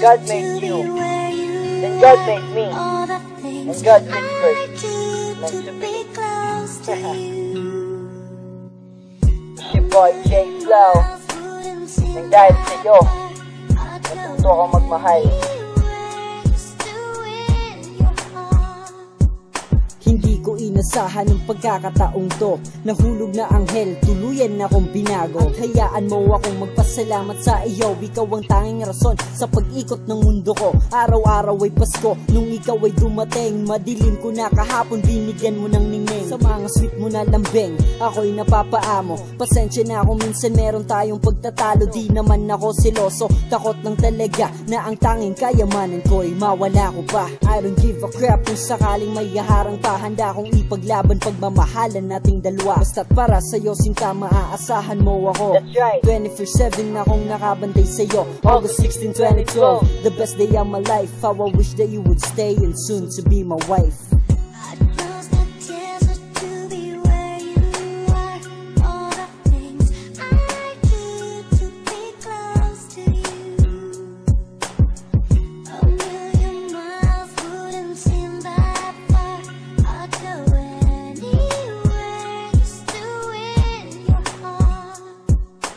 God made you. Then God made me. And God whispered, meant to be. Si Boy J. Flow. Nang dahil sa'yo, natuto ako magmahal. Ko inasahan ng pagkakataong to. Nahulog na anghel, tuluyan na akong binago. At hayaan mo akong magpasalamat sa iyo. Ikaw ang tanging rason sa pag-ikot ng mundo ko. Araw-araw ay Pasko, nung ikaw ay dumating. Madilim ko na kahapon, binigyan mo ng ningning. Sa mga sweet mo na lambing, ako'y napapaamo. Pasensya na kung minsan meron tayong pagtatalo. Di naman ako siloso, takot ng talaga Na ang tanging kayamanan ko'y mawala ko pa. I don't give a crap kung sakaling may haharang pa. Handa kong ipaglaban pagmamahalan nating dalawa. Basta't para sa'yo sinta maaasahan mo ako. That's right. 24-7 na akong nakabantay sa'yo. August 16, 2012 The best day of my life. How I wish that you would stay and soon to be my wife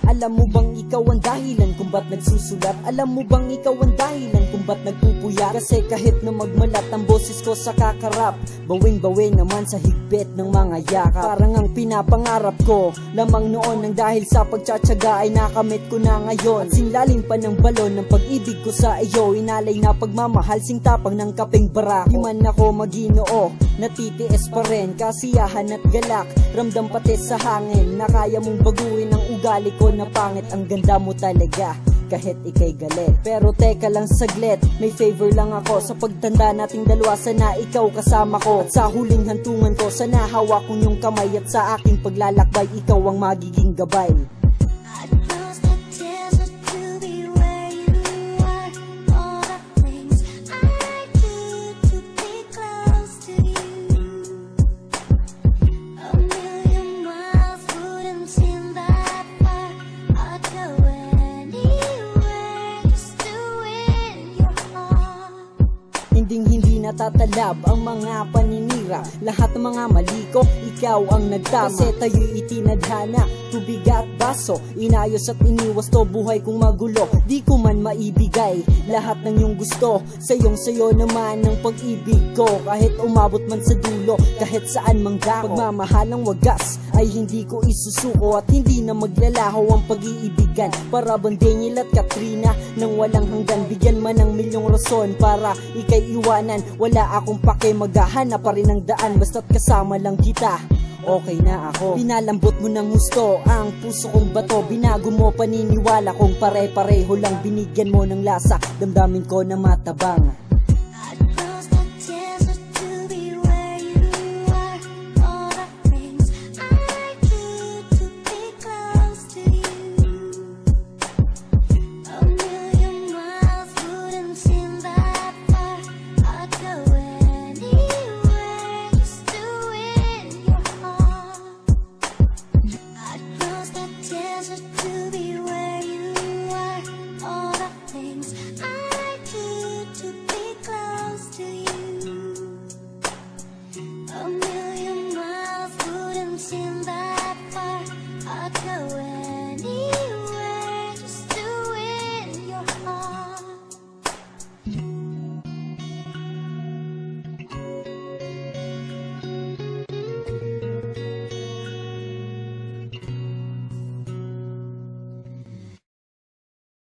Alam mo bang ikaw ang dahilan kung ba't nagsusulat? Alam mo bang ikaw ang dahilan kung ba't nagpupuyat? Kasi kahit na magmalat ang boses ko sa kakarap Bawing-bawing naman sa higpit ng mga yakap. Parang ang pinapangarap ko Lamang noon nang dahil sa pagtsatsaga ay nakamit ko na ngayon. At singlalim pa ng balon ng pag-ibig ko sa iyo. Inalay na pagmamahal sing tapang ng kaping barako. Di man ako maginoo Natitiis pa rin kasiyahan at galak. Ramdam pati sa hangin na kaya mong baguhin ang ugali ko na pangit Ang ganda mo talaga kahit ikay galit. Pero teka lang saglit, may favor lang ako Sa pagtanda nating dalawa, sana ikaw kasama ko. At sa huling hantungan ko, sana hawak kong yung kamay At sa aking paglalakbay, ikaw ang magiging gabay Natatalab ang mga paninira Lahat ng mga mali ko, ikaw ang nagtama. Kasi tayo'y itinadhana, tubig at baso. Inayos at iniwas to buhay kong magulo. Di ko man maibigay lahat ng iyong gusto. Sayong sayo naman ang pag-ibig ko. Kahit umabot man sa dulo, kahit saan mang dako. Pagmamahal ng wagas ay hindi ko isusuko. At hindi na maglalaho ang pag-iibigan. Para bang at Katrina Nang walang hanggan, bigyan man ng milyong rason Para ikay iwanan. Wala akong pake, maghahanap pa rin ng daan Basta't kasama lang kita. Okay na ako. Pinalambot mo ng gusto Ang puso kong bato. Binago mo paniniwala kong pare-pareho lang. Binigyan mo ng lasa. Damdamin ko na matabang A million miles wouldn't seem that far. I can't.